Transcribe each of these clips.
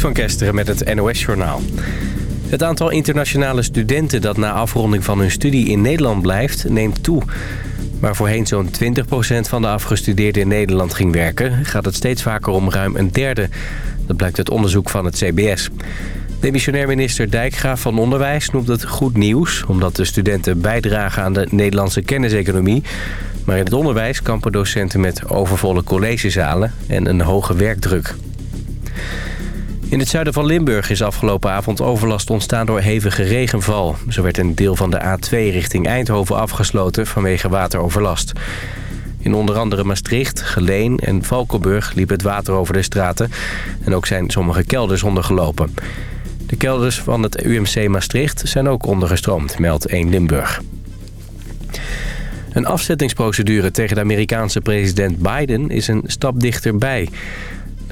Van Kesteren met het NOS-journaal. Het aantal internationale studenten dat na afronding van hun studie in Nederland blijft, neemt toe. Waar voorheen zo'n 20% van de afgestudeerden in Nederland ging werken... gaat het steeds vaker om ruim een derde. Dat blijkt uit onderzoek van het CBS. Demissionair minister Dijkgraaf van Onderwijs noemt het goed nieuws... omdat de studenten bijdragen aan de Nederlandse kenniseconomie. Maar in het onderwijs kampen docenten met overvolle collegezalen en een hoge werkdruk. In het zuiden van Limburg is afgelopen avond overlast ontstaan door hevige regenval. Zo werd een deel van de A2 richting Eindhoven afgesloten vanwege wateroverlast. In onder andere Maastricht, Geleen en Valkenburg liep het water over de straten. En ook zijn sommige kelders ondergelopen. De kelders van het UMC Maastricht zijn ook ondergestroomd, meldt 1 Limburg. Een afzettingsprocedure tegen de Amerikaanse president Biden is een stap dichterbij.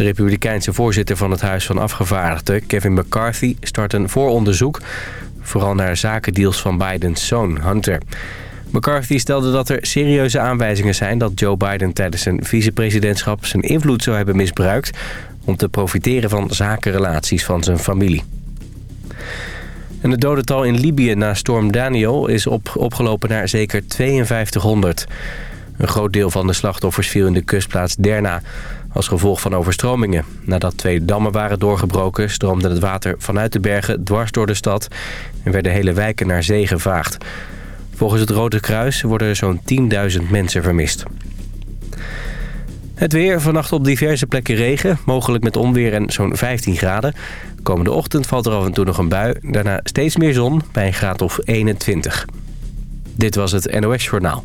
De republikeinse voorzitter van het Huis van Afgevaardigden, Kevin McCarthy, start een vooronderzoek... vooral naar zakendeals van Bidens zoon, Hunter. McCarthy stelde dat er serieuze aanwijzingen zijn dat Joe Biden tijdens zijn vicepresidentschap zijn invloed zou hebben misbruikt... om te profiteren van zakenrelaties van zijn familie. En het dodental in Libië na storm Daniel is op, opgelopen naar zeker 5200. Een groot deel van de slachtoffers viel in de kustplaats Derna als gevolg van overstromingen. Nadat twee dammen waren doorgebroken stroomde het water vanuit de bergen dwars door de stad... en werden hele wijken naar zee gevaagd. Volgens het Rode Kruis worden zo'n 10.000 mensen vermist. Het weer, vannacht op diverse plekken regen, mogelijk met onweer en zo'n 15 graden. Komende ochtend valt er af en toe nog een bui, daarna steeds meer zon bij een graad of 21. Dit was het NOS Journaal.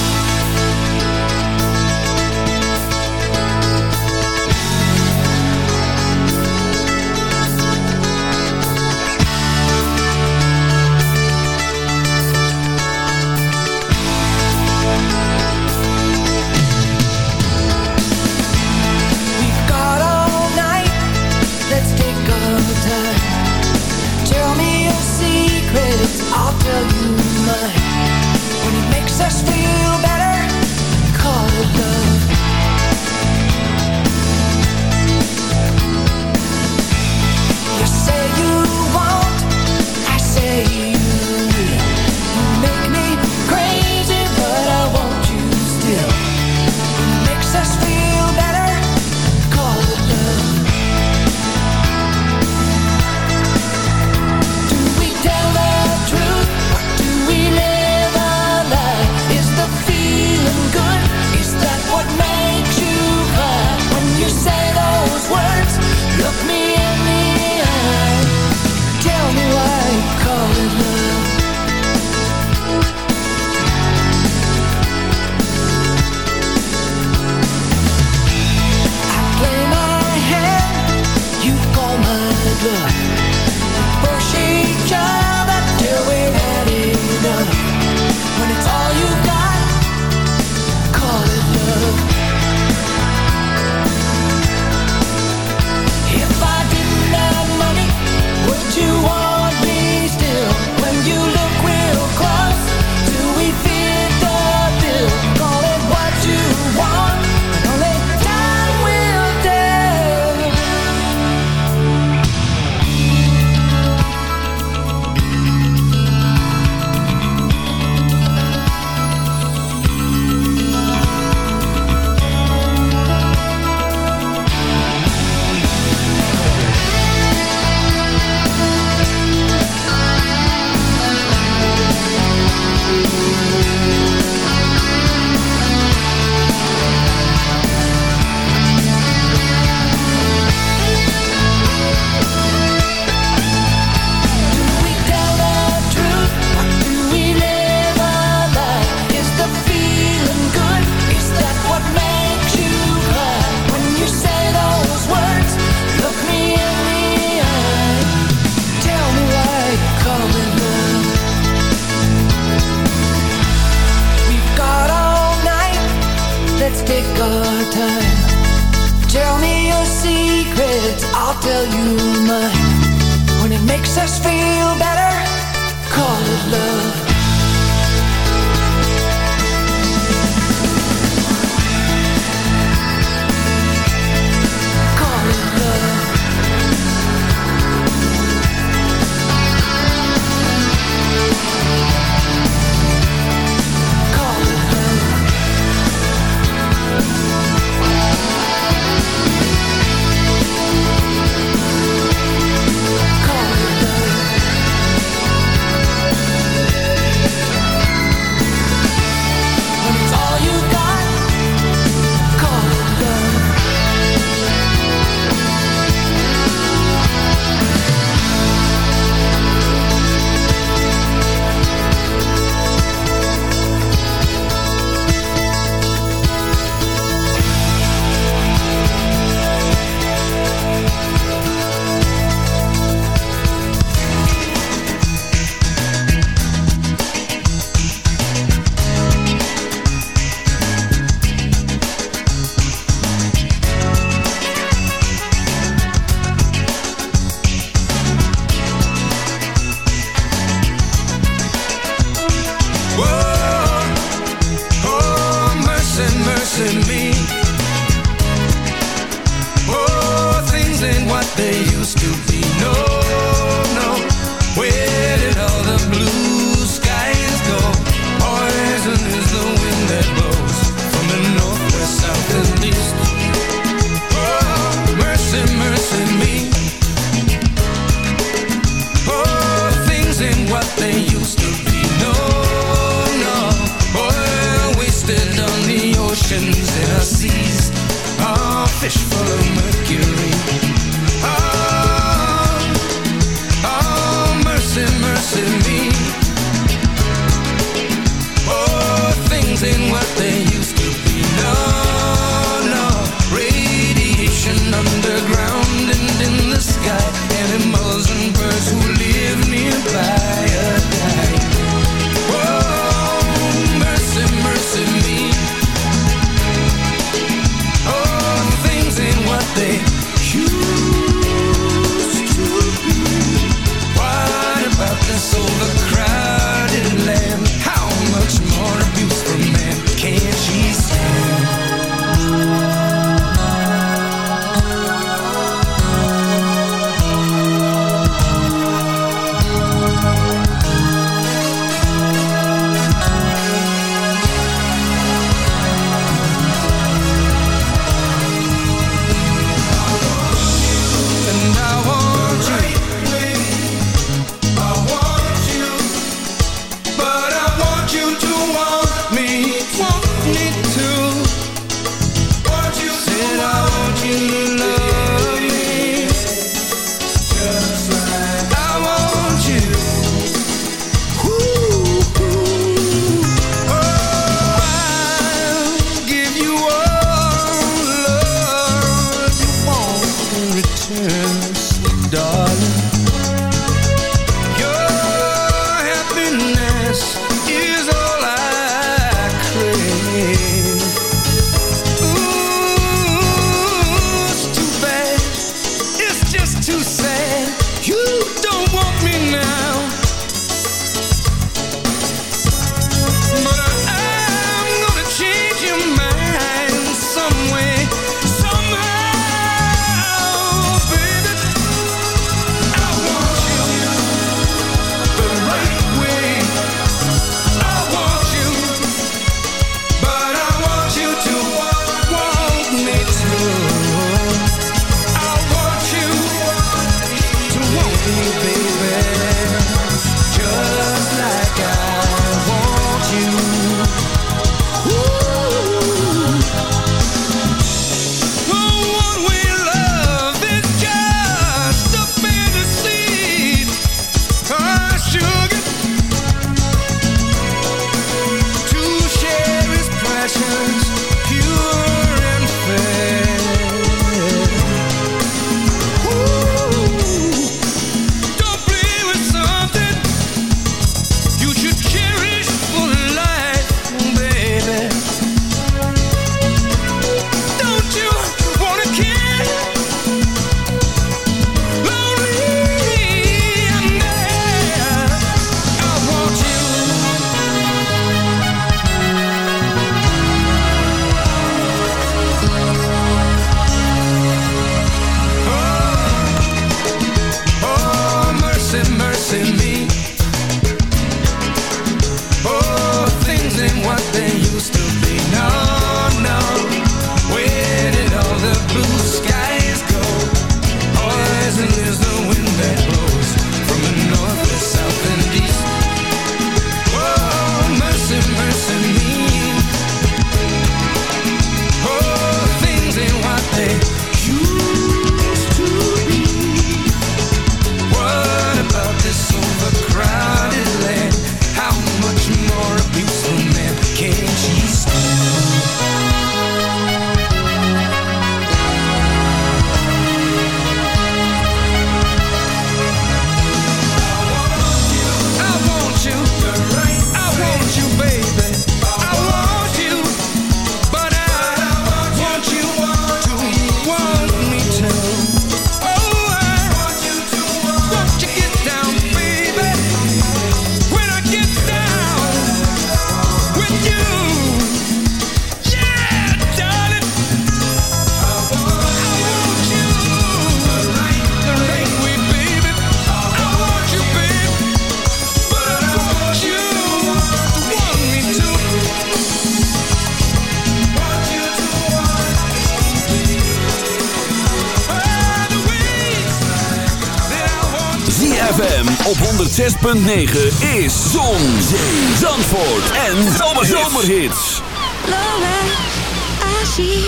106.9 is Zon, Zee, Zandvoort en Zomerhits. Lo ves así,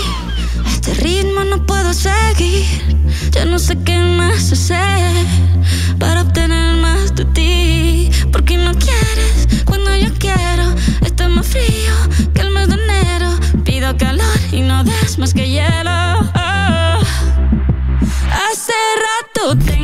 este ritmo no puedo seguir. Ya no sé qué más hacer para obtener más de ti. Porque no quieres cuando yo quiero. Está más frío que el mes de enero. Pido calor y no des más que hielo. Oh. Hace rato tengo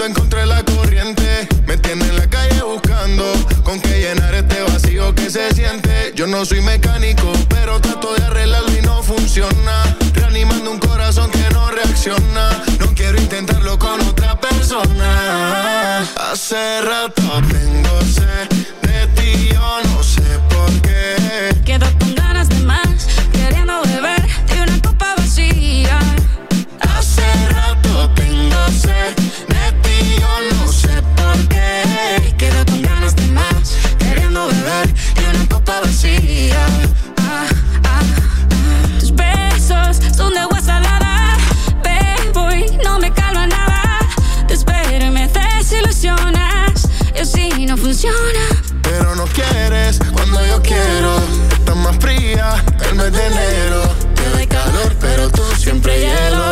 Nadando la corriente. Me tiene en la calle buscando con qué llenar este vacío que se siente. Yo no soy mecánico, pero trato de arreglarlo y no funciona. Reanimando un corazón que no reacciona. No quiero intentarlo con otra persona. Hace rato tengo sed de ti, yo no sé por qué. Sed de ti, yo no sé por qué. Quedo con ganas de más, queriendo beber de una copa vacía. Ah, ah, ah. Tus besos son de agua salada, bebo y no me calma nada. Te espero y me desilusionas, y así no funciona. Pero no quieres cuando yo quiero. Estás más fría el mes de enero. Te doy calor, pero tú siempre hielo.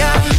Vacía.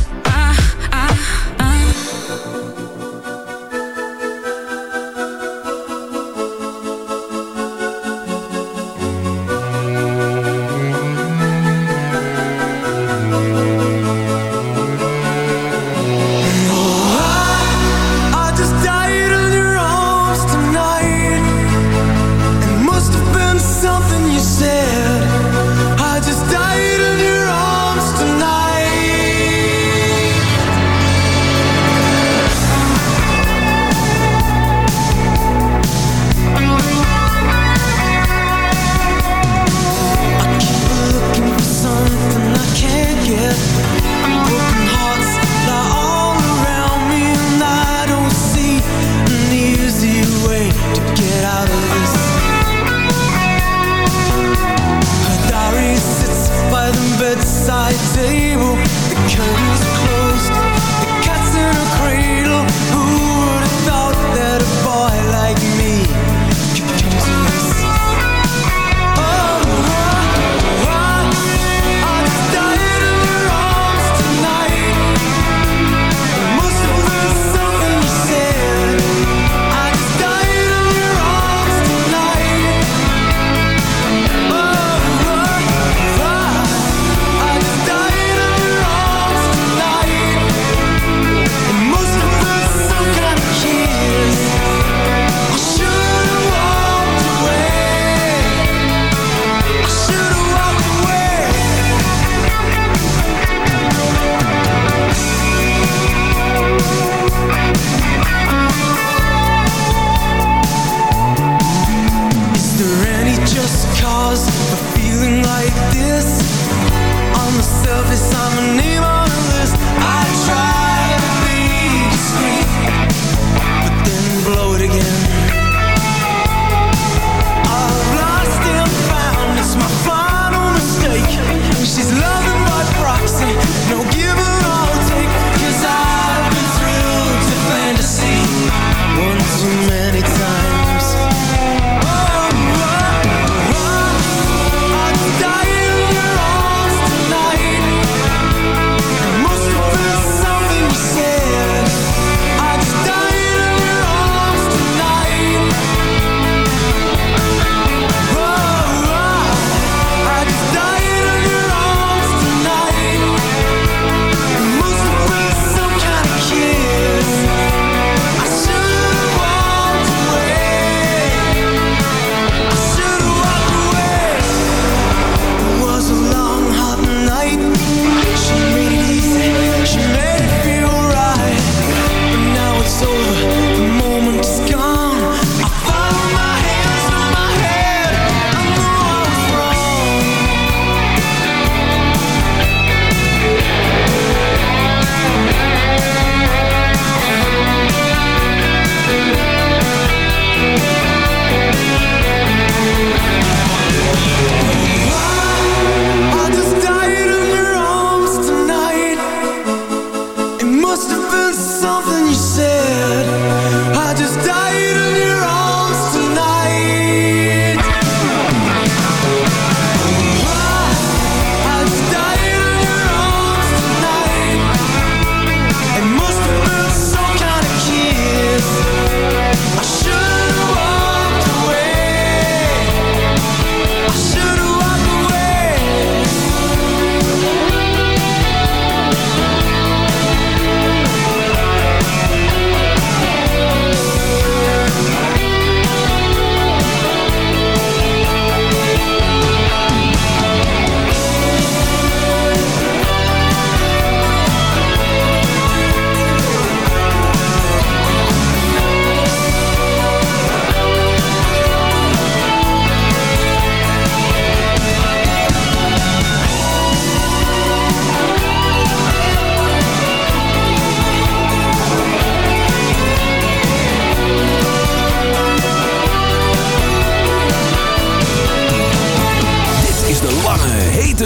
Too many times.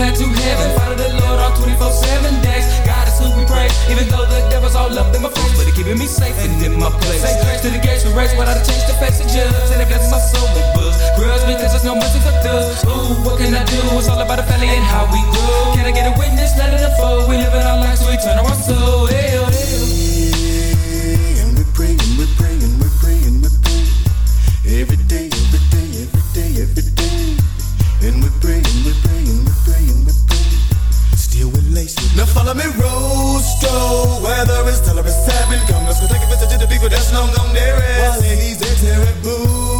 Plan to heaven. Follow the Lord all 24 7 days. God is who we praise, even though the devil's all up in my face. But he keeping me safe and in my place. Say grace to the gates we race, without a change to face the judge. And it blesses my soul with books. Grudge because there's no mercy for thugs. Ooh, what can I do? It's all about the family and how we grow. Can I get a witness? Let it unfold. We live in our lives, so we turn our soul. Hell, follow me, Rostro. Whether it's till it's seven, come let's go take a visit to the people that's long gone there. While ladies, they terrible.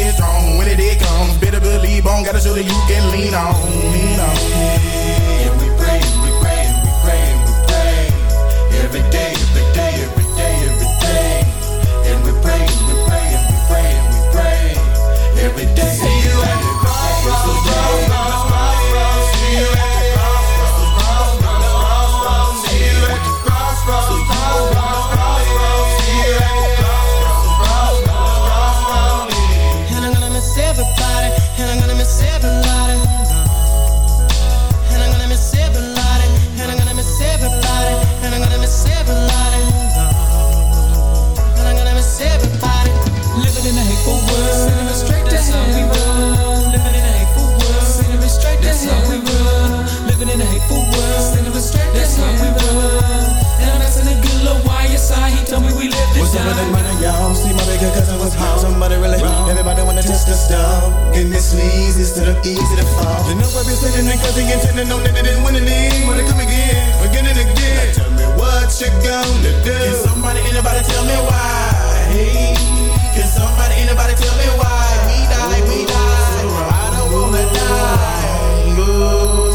gotta stay strong. When it comes, better believe on. Gotta show that you can lean on. Lean on. And we pray, we pray, we pray, we pray. Every day, every day, every day, every day. And we pray, we pray, and we pray, and we pray. Every day. See you at the crossroads, crossroads, crossroads. Test the stuff. Getting this easy instead of easy to fall. You know I've been sitting there cause he intended know that they didn't win any. Wanna come again, again and again. Now tell me what you gonna do. Can somebody, anybody tell me why? Can somebody, anybody tell me why? We die, we die. I don't wanna die. Go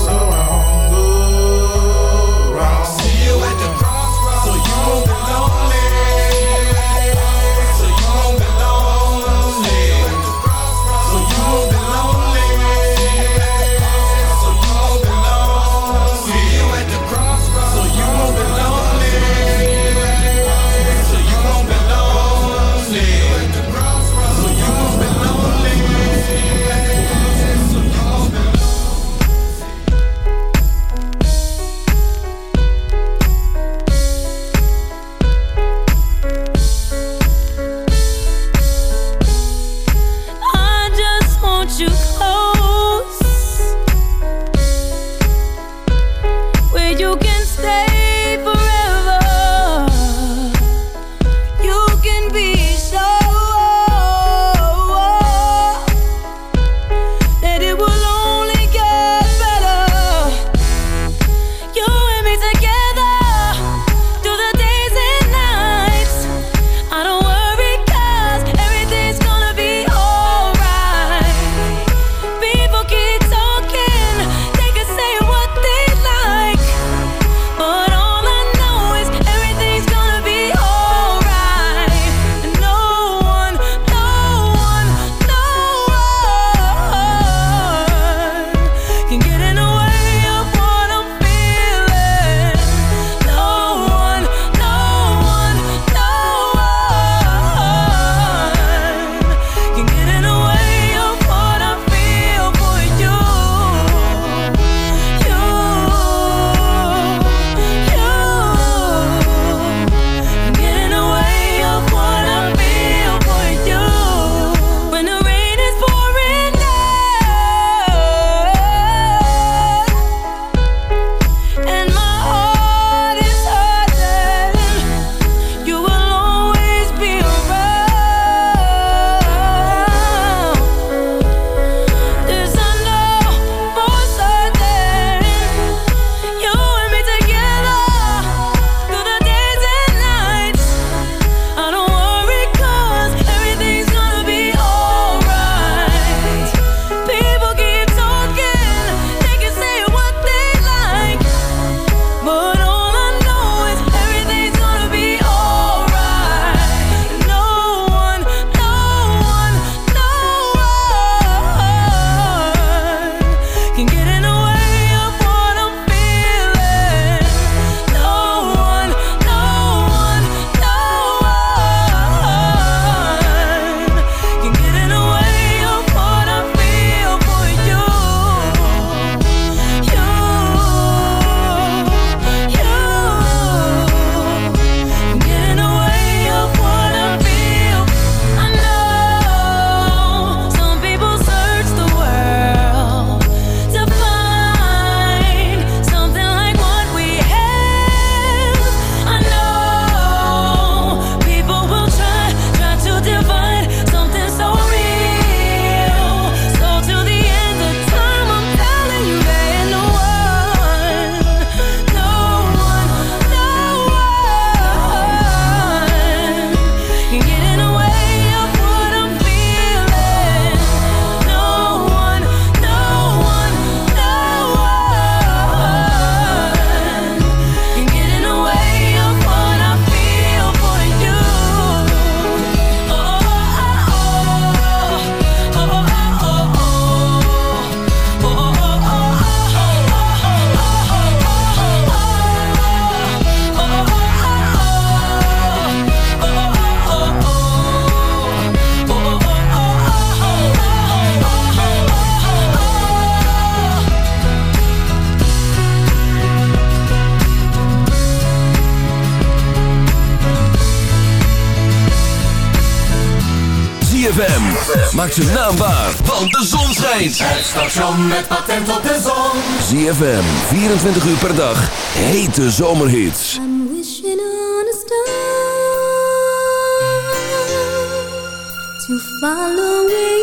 Maak zijn naam waar, want de zon schijnt. Het station met patent op de zon. ZFM, 24 uur per dag. Hete zomerhits. I'm wishing on a star to follow where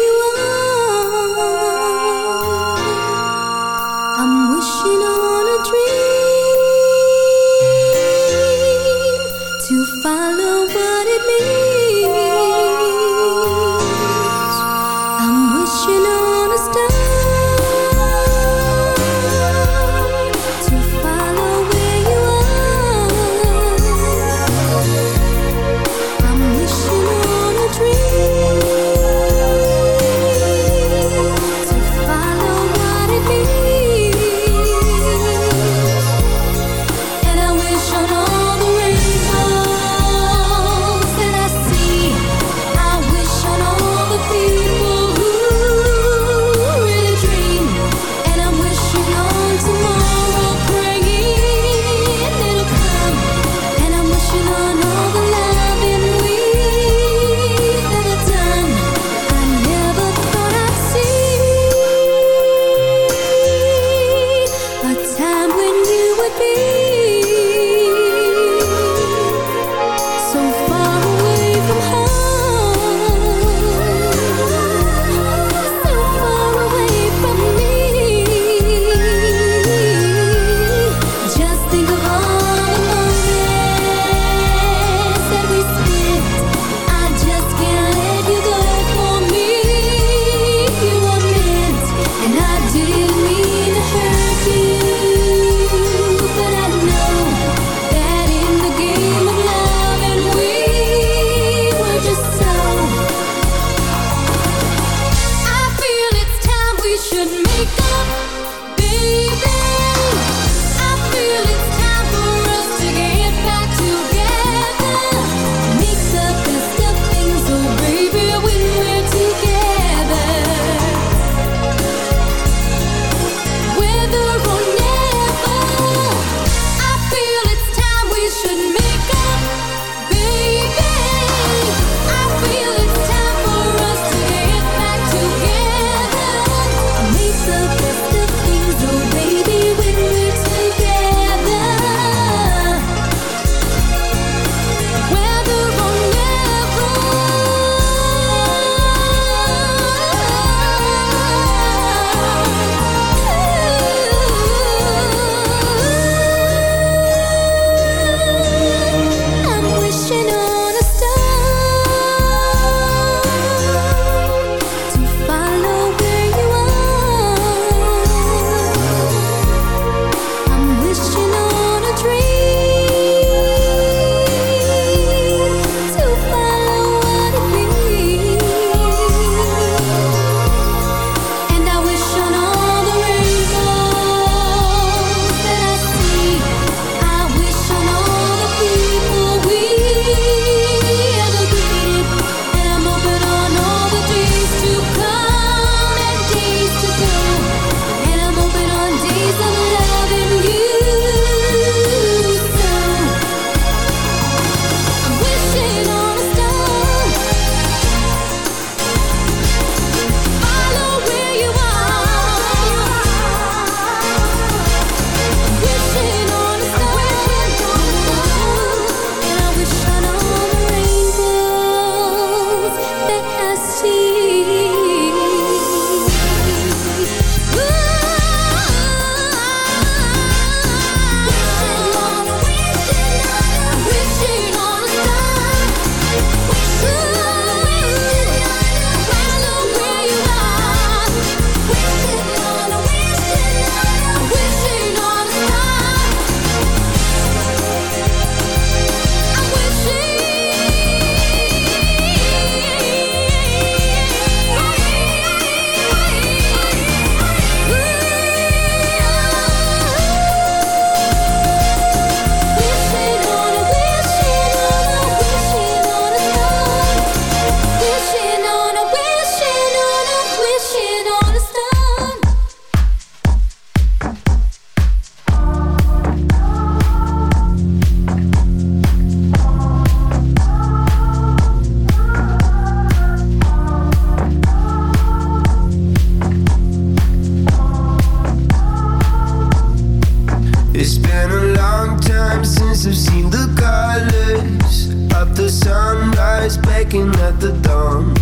baking at the dawn.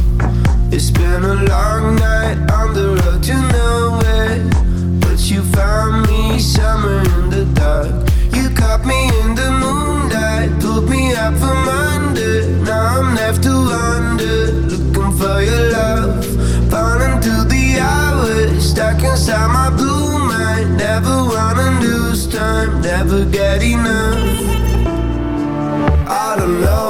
It's been a long night on the road to nowhere, but you found me somewhere in the dark. You caught me in the moonlight, pulled me up from under. Now I'm left to wonder, looking for your love, falling through the hours, stuck inside my blue mind. Never wanna lose time, never get enough. I don't know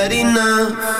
not enough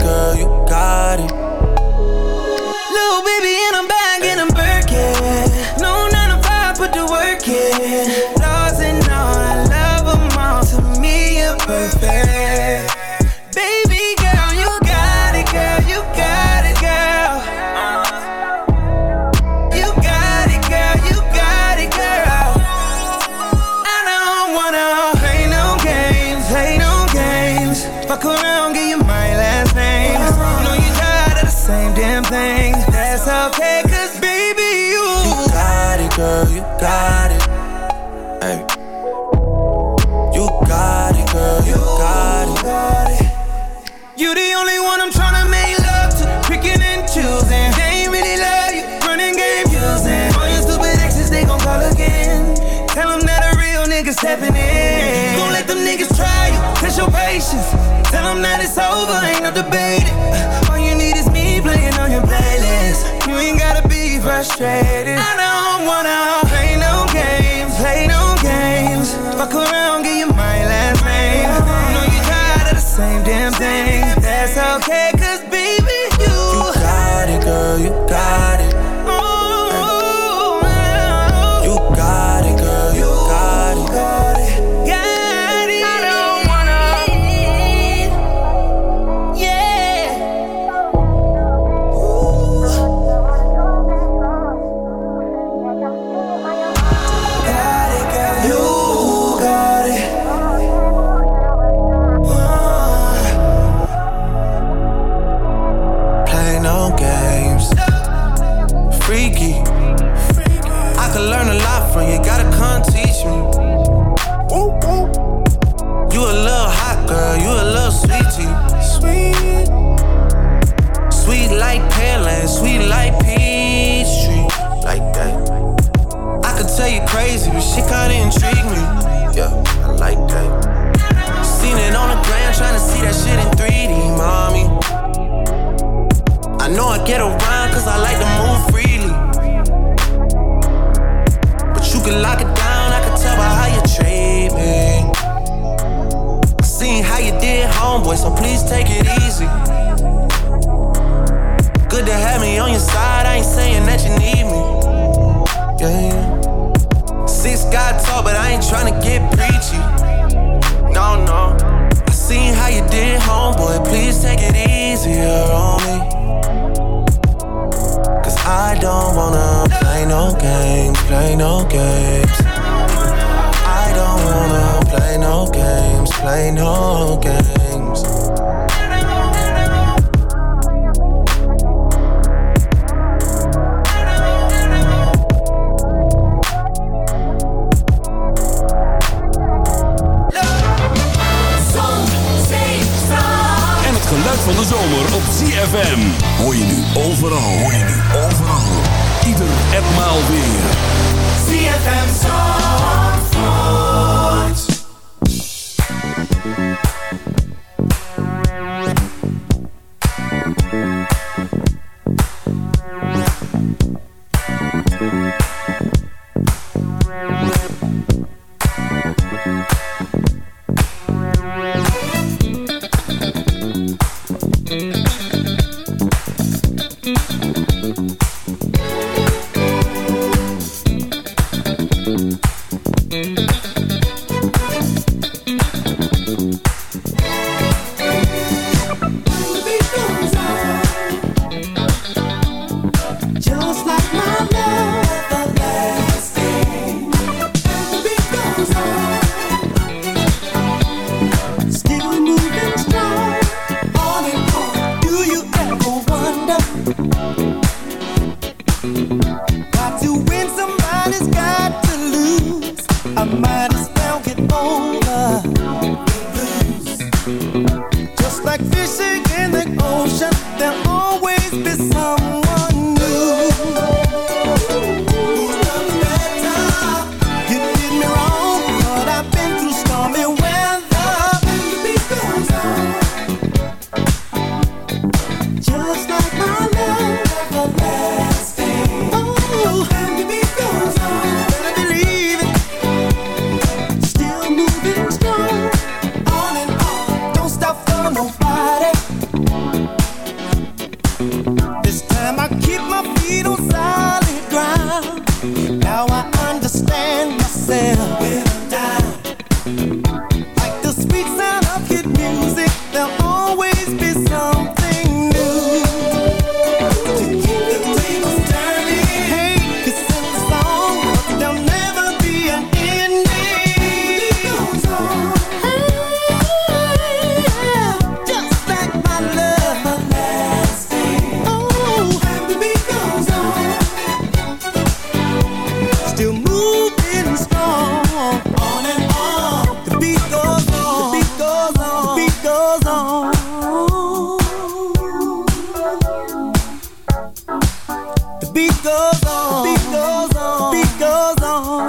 beat goes on, beat goes on, beat goes on.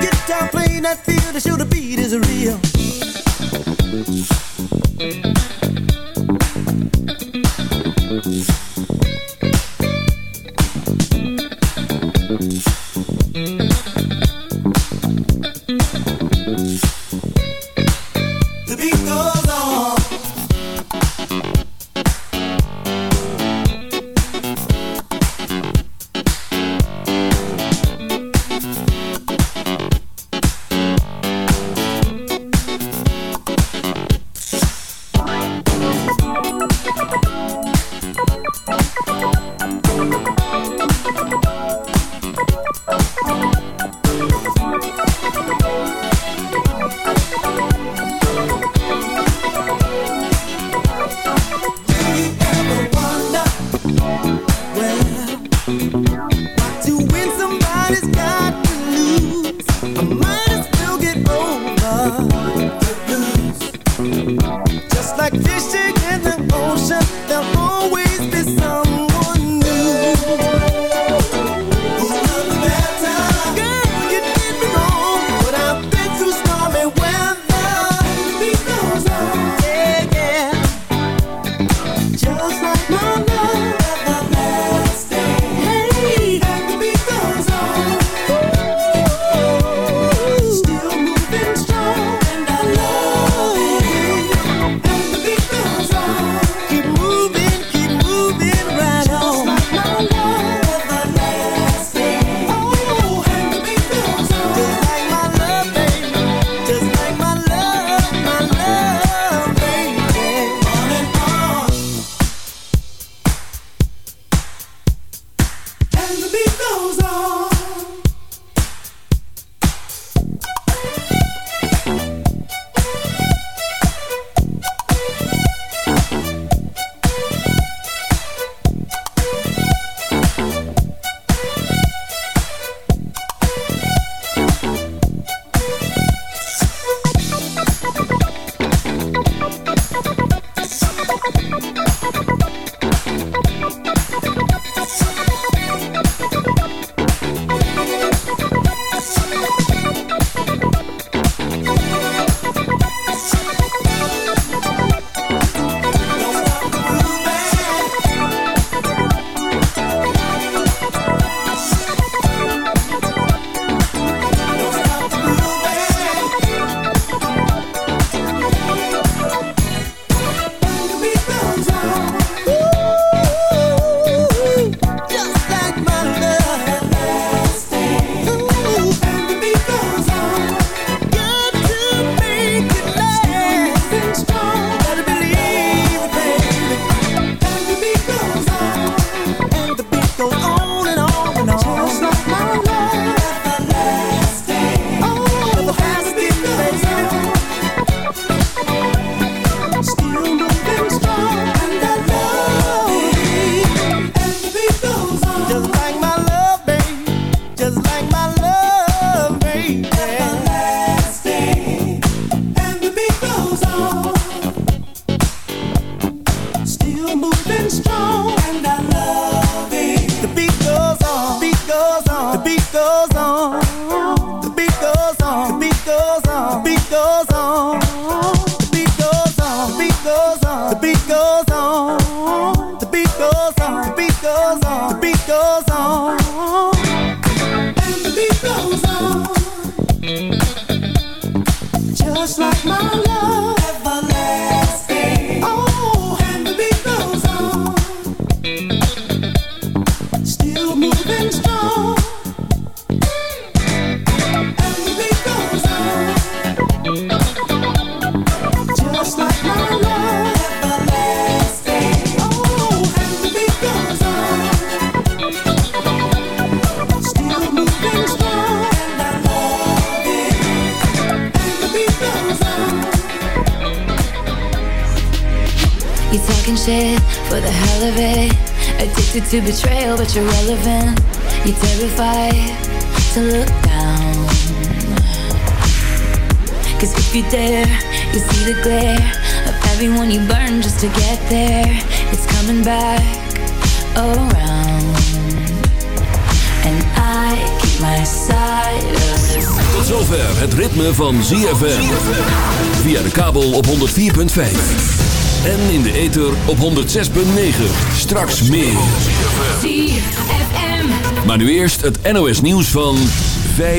Get down playing that field to show the beat is real. To get there. It's coming back around. And I keep my side of the Tot zover het ritme van ZFM. Via de kabel op 104.5. En in de ether op 106.9. Straks meer. ZFM. Maar nu eerst het NOS nieuws van 5